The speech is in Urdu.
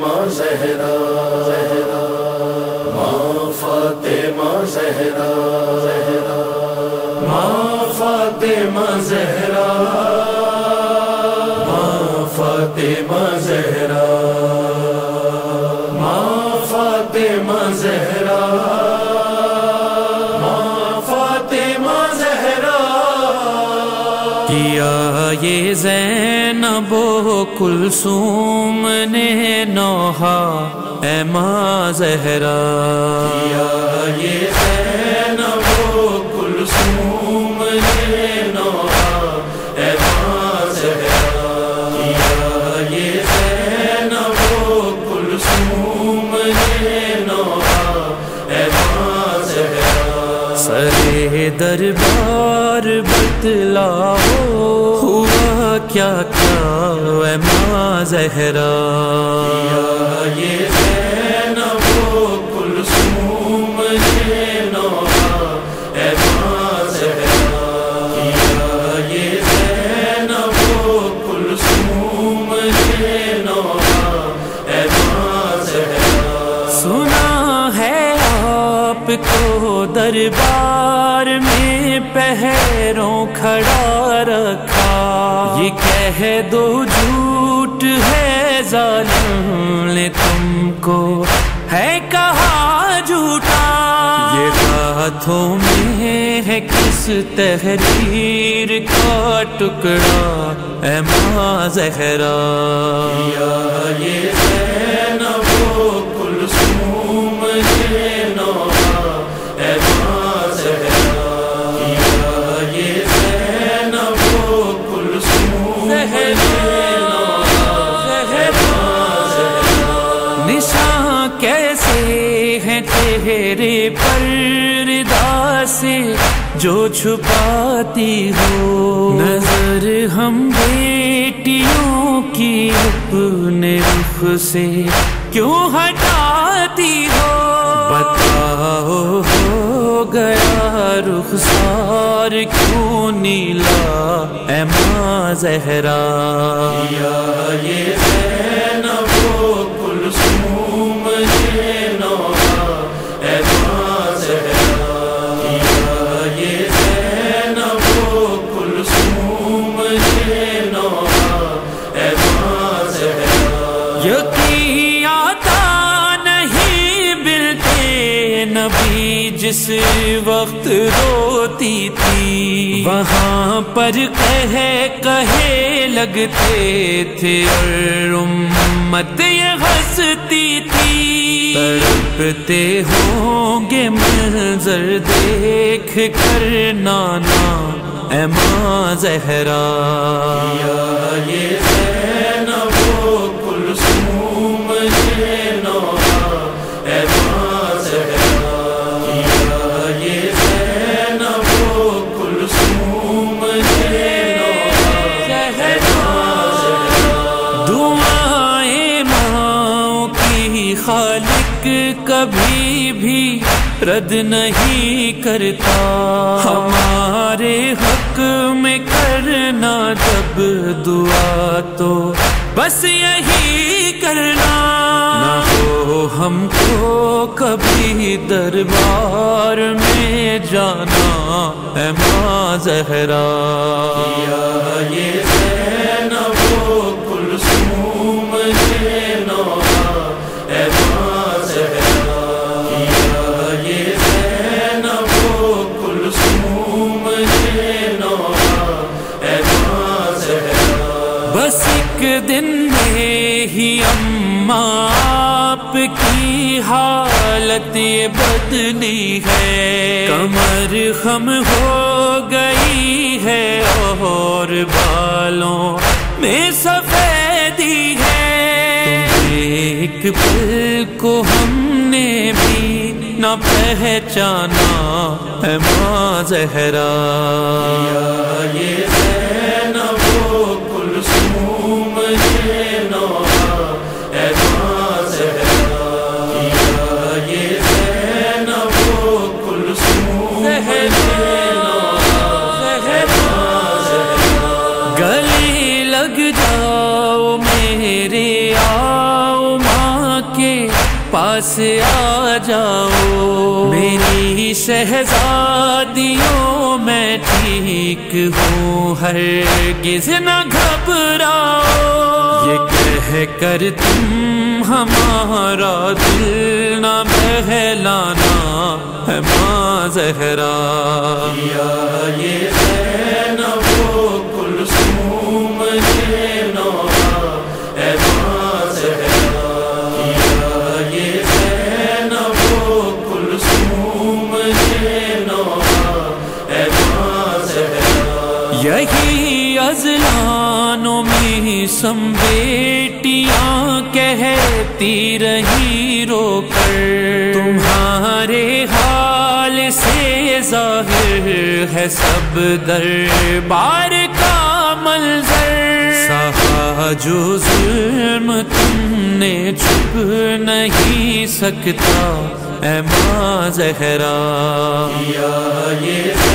فاطمہ زہرا زہرا ماں فاطمہ زہرا زہرا ماں فاطمہ زہرا۔ یہ زینب و کلثوم نے نوحا اے ماں زہرا۔ کیا یہ زینب و کلثوم نے نوحا اے ماں زہرا۔ کیا یہ زینب و کلثوم نے نوحا اے ماں زہرا۔ سرے دربار بتلاؤ کیا کیا اے ماں زہرا؟ یہ کو دربار میں پہروں کھڑا رکھا۔ یہ کہہ دو جھوٹ ہے ظالم نے تم کو۔ ہے کہا جھوٹا؟ یہ ہاتھوں میں ہے کس تحریر کا ٹکڑا؟ اے ماں زہرا۔ یہ ہیں تیرے پردہ سے جو چھپاتی ہو۔ نظر ہم بیٹیوں کی اپنے رخ سے کیوں ہٹاتی ہو؟ بتاؤ ہو گیا رخ سار کیوں نیلا؟ اے ماں زہرا۔ یہ زینب جس وقت روتی تھی، وہاں پر کہے کہے لگتے تھے اور امت یہ ہنستی تھی۔ تڑپتے ہوں گے منظر، دیکھ کر نانا، اے ماں زہرا۔ یہ خالق کبھی بھی رد نہیں کرتا۔ ہمارے حق میں کرنا جب دعا تو بس یہی کرنا۔ نہ ہو ہم کو کبھی دربار میں جانا، اے ماں زہرا۔ یہ دن میں ہی اماں آپ کی حالت یہ بدلی ہے۔ کمر خم ہو گئی ہے اور بالوں میں سفیدی ہے۔ ایک پل کو ہم نے بھی نہ پہچانا ہے ماں زہرا۔ یہ پاس آ جاؤ میری شہزادیوں میں ٹھیک ہوں ہر گز نہ گھبراؤ یہ کہہ کر تم ہمارا دل نہ بہلانا ہے ماں زہرا۔ یہ یہی ازلانوں میں سم بیٹیاں کہتی رہی رو کر۔ تمہارے حال سے ظاہر ہے سب دربار کا منظر۔ سہا جو ظلم تم نے چھپ نہیں سکتا، اے ماں زہرا۔ یا یہ